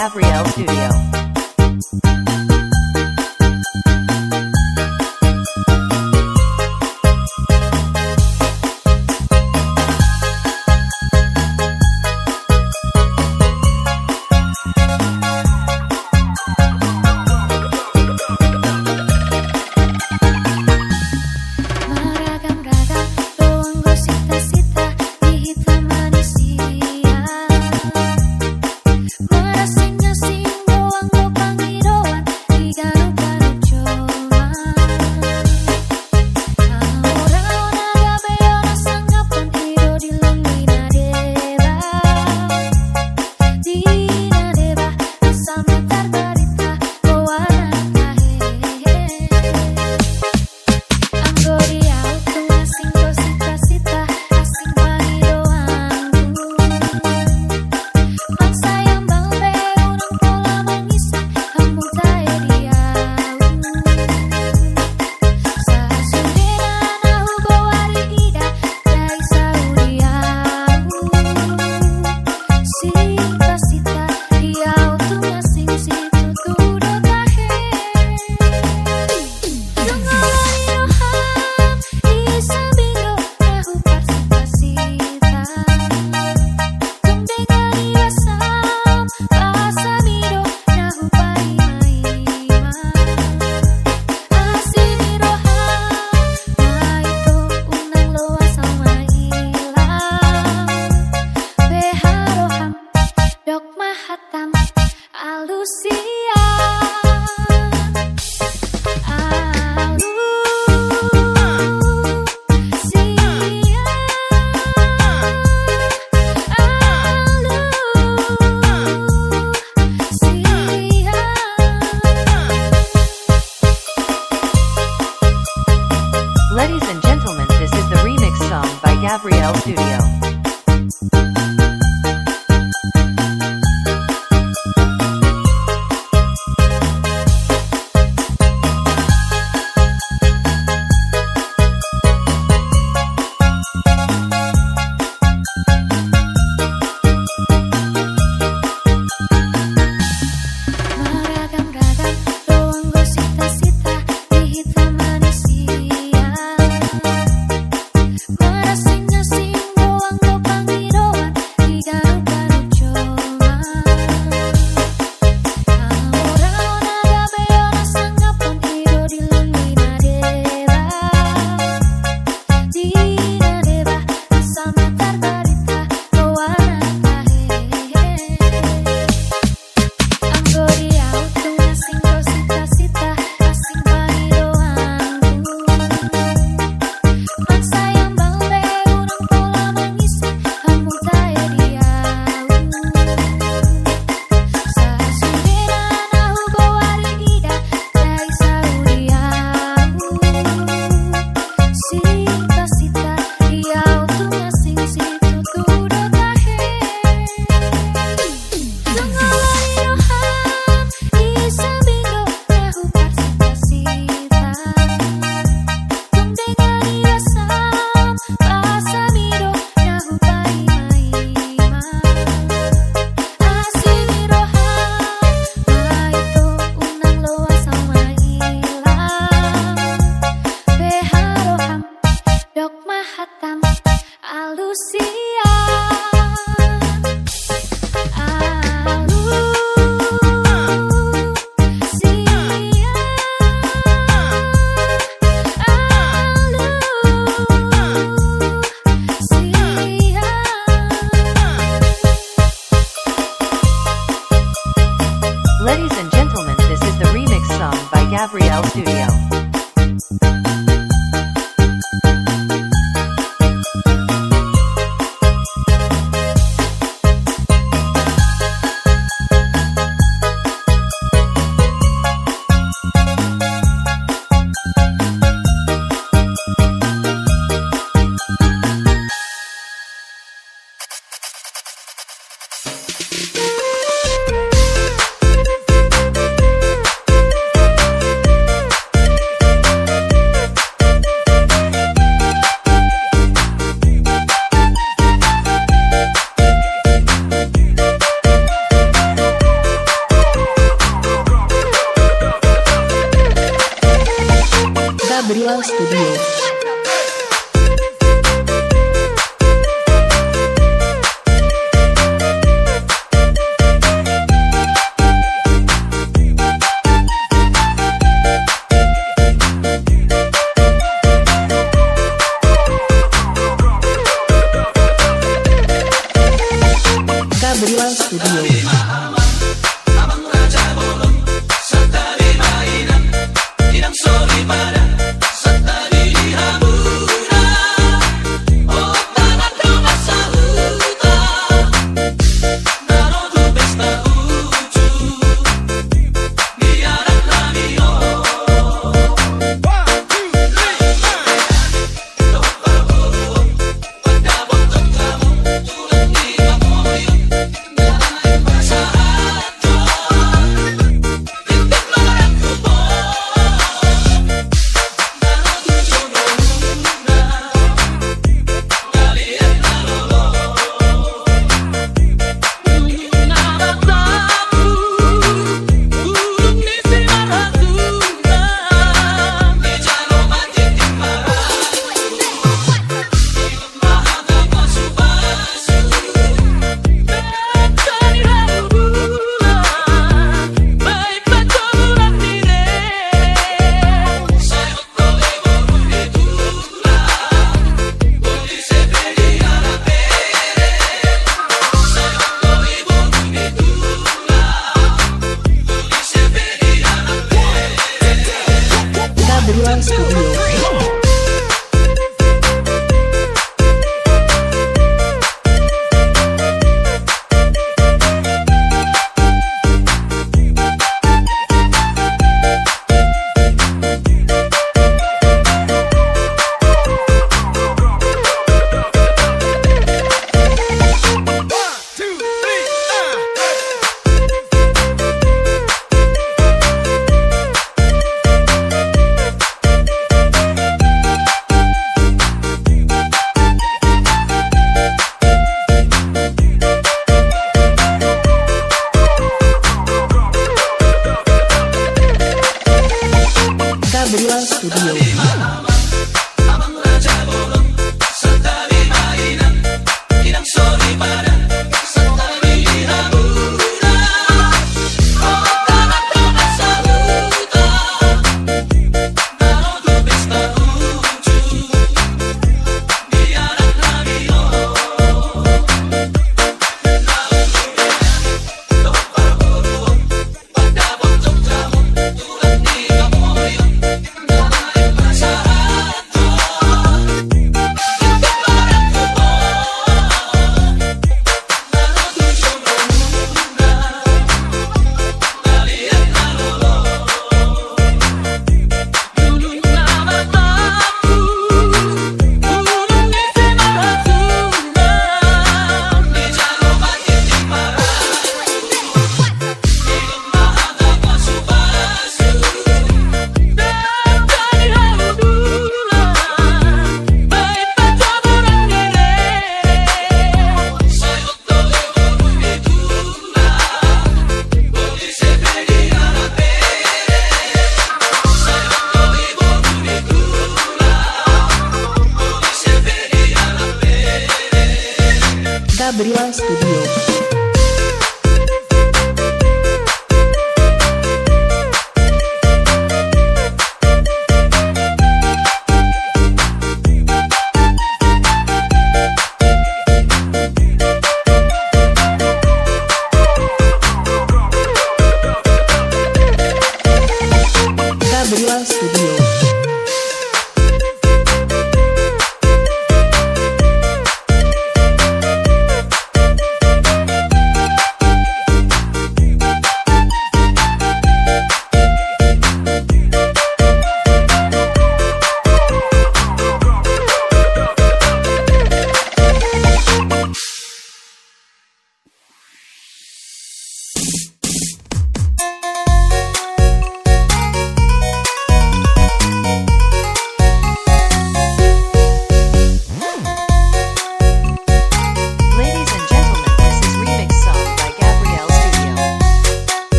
Gabrielle Studio.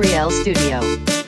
Gabrielle Studio.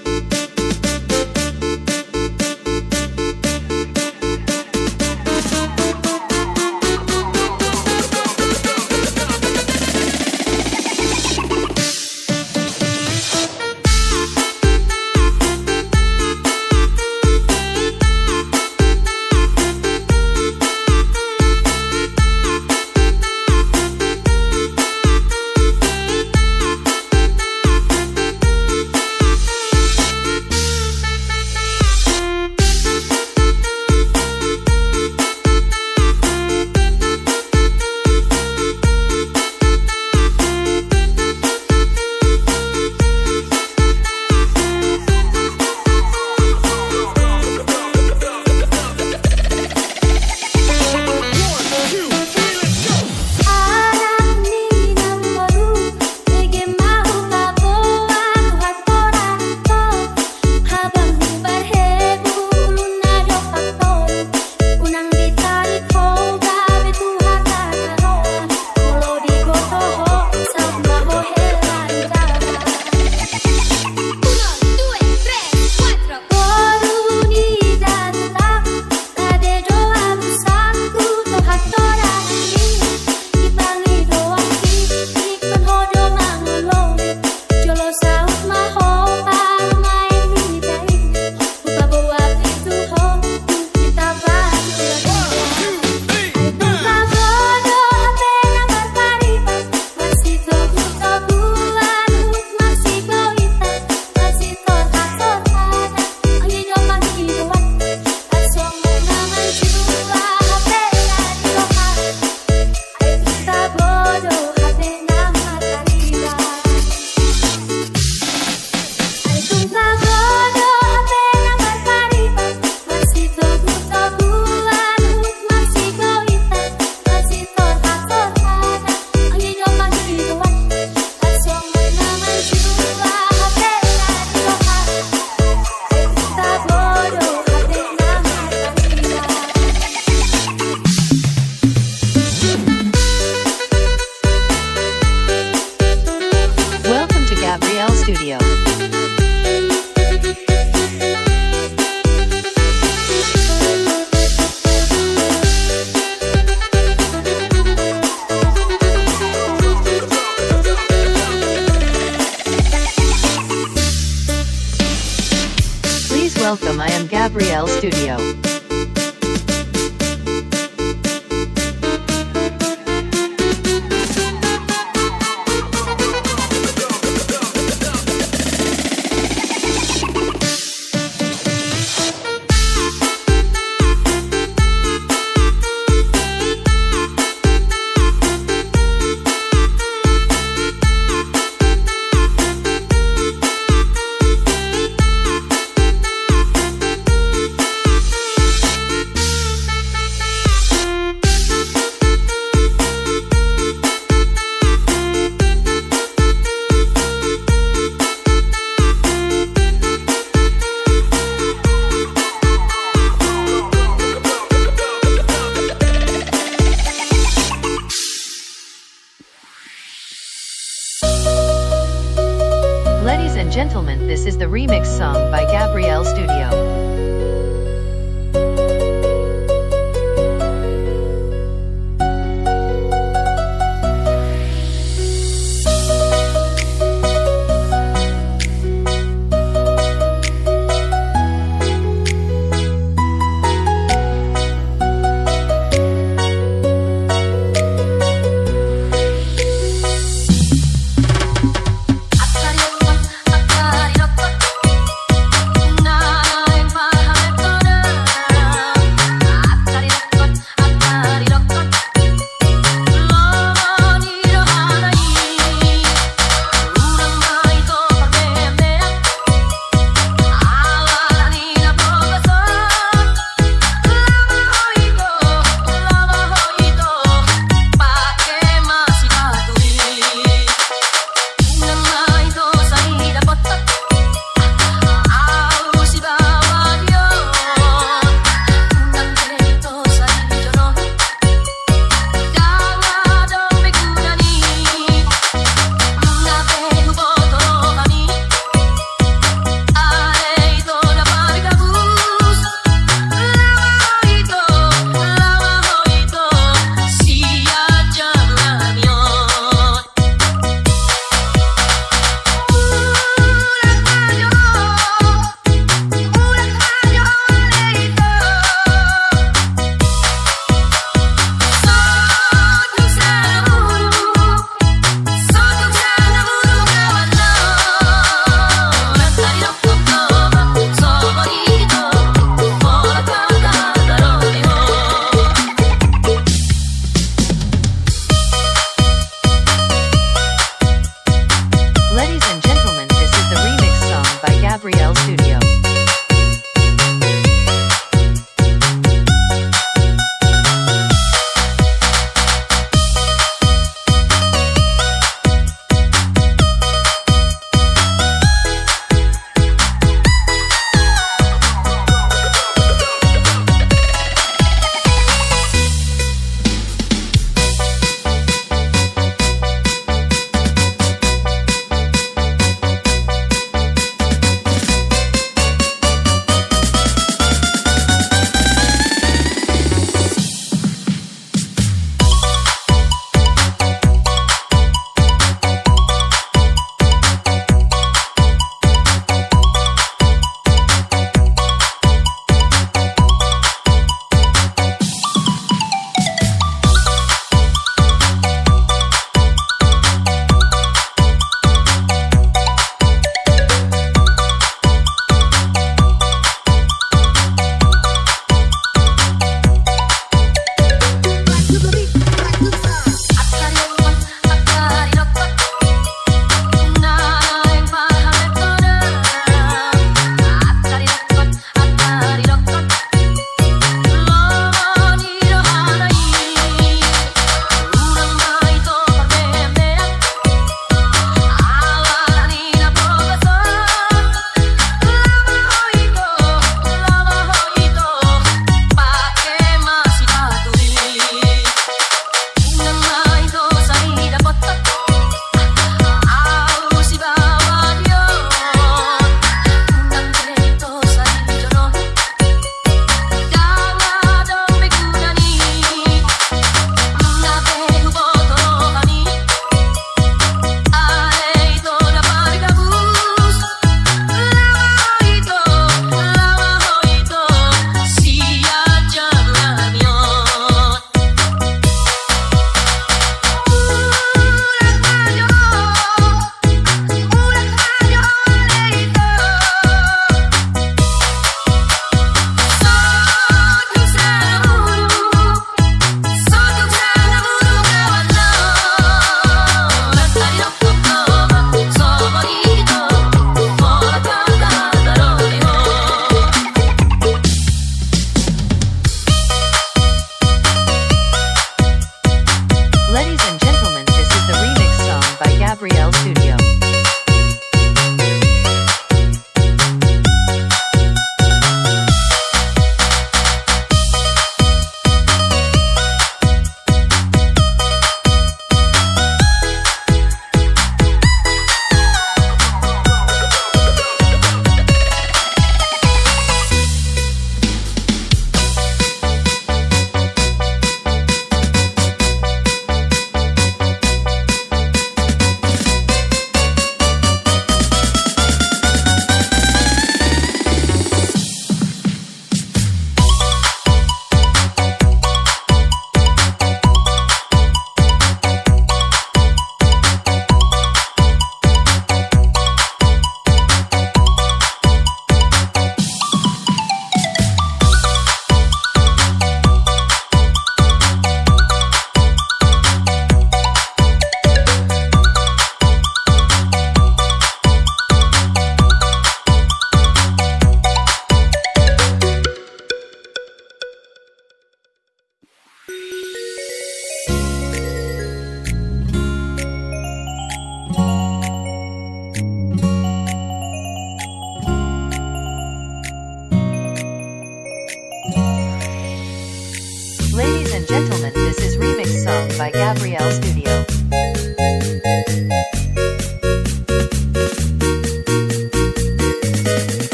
Remix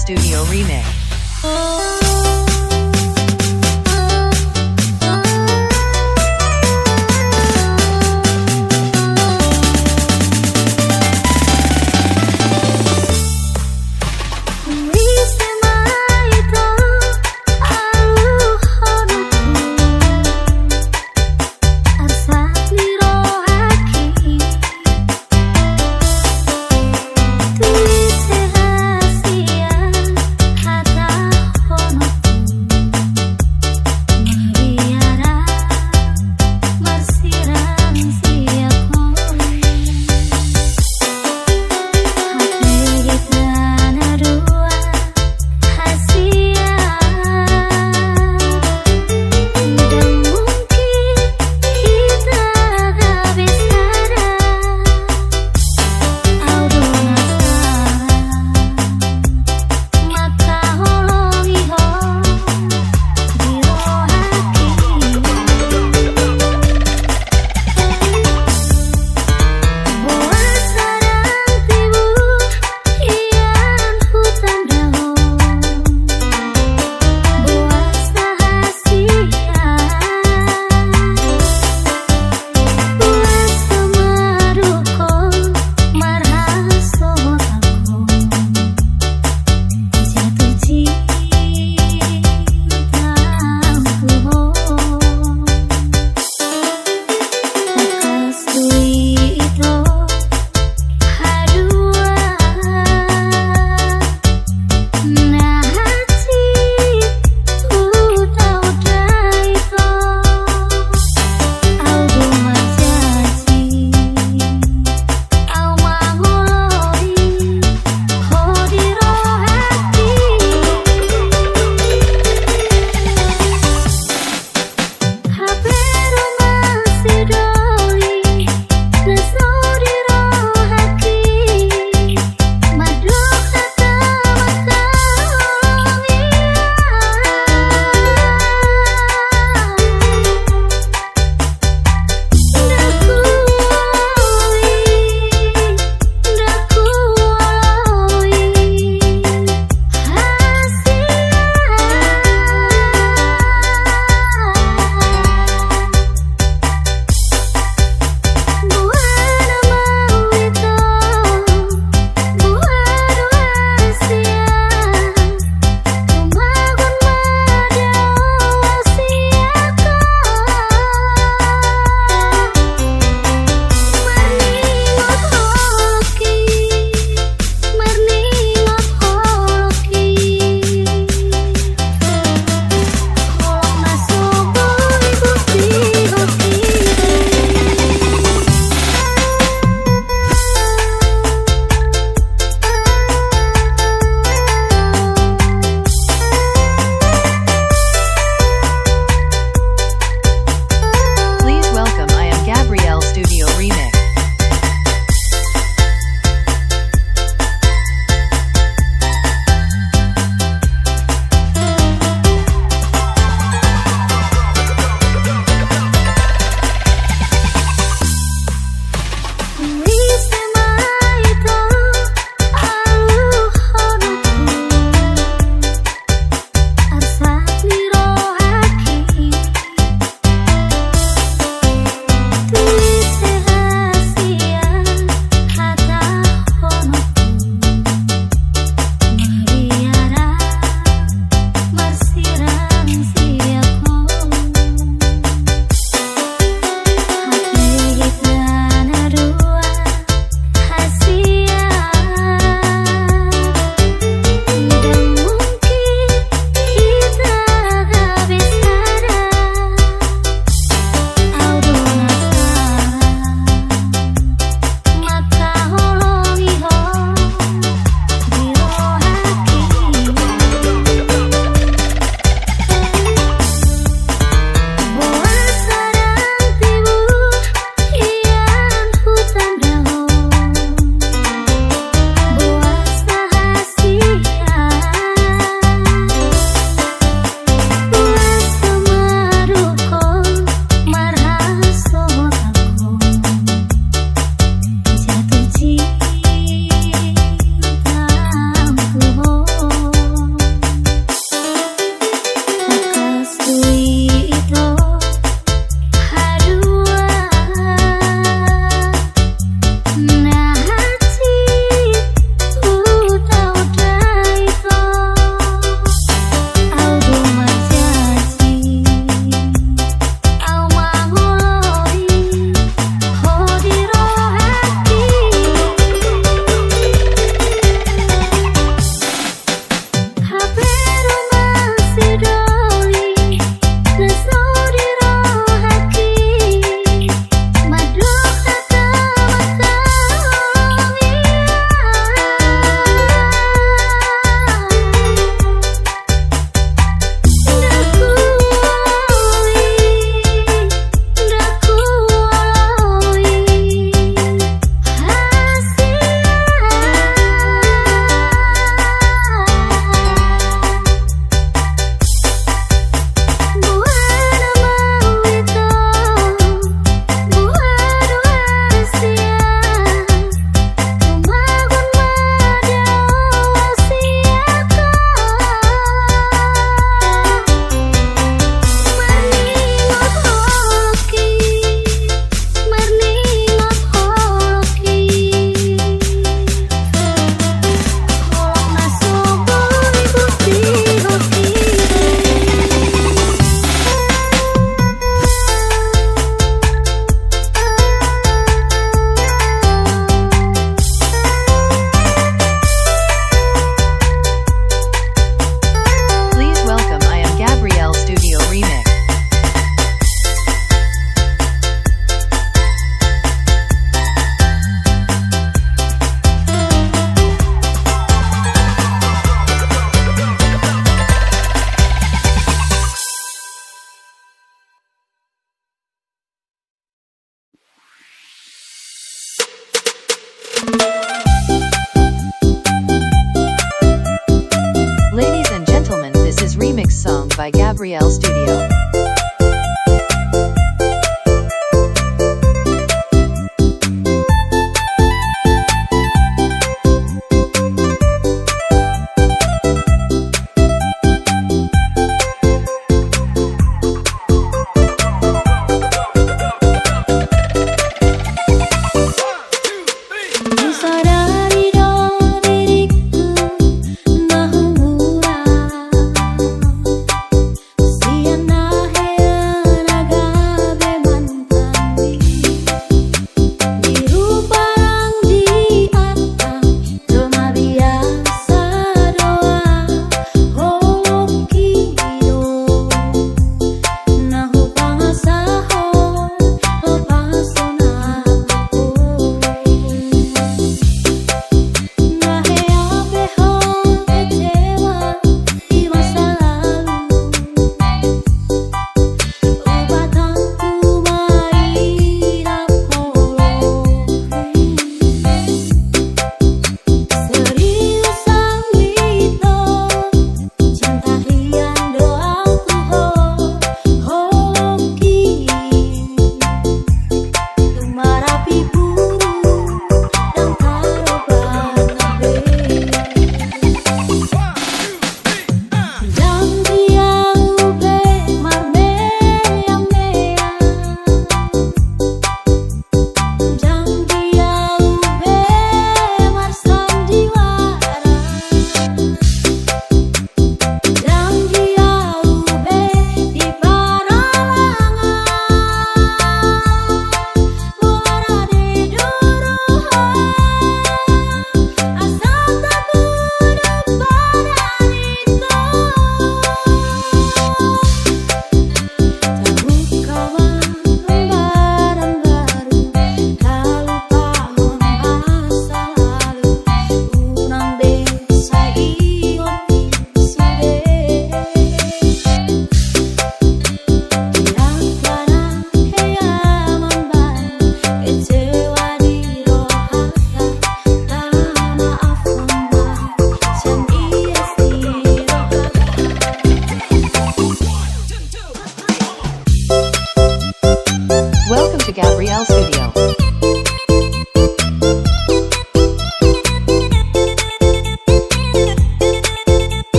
Studio Remix.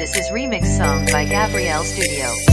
This is remix song by Gabrielle Studio.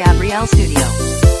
Gabrielle Studio.